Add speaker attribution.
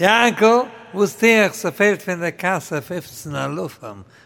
Speaker 1: Janko, wo es dir so fehlt von der Kasse 15 Lufam.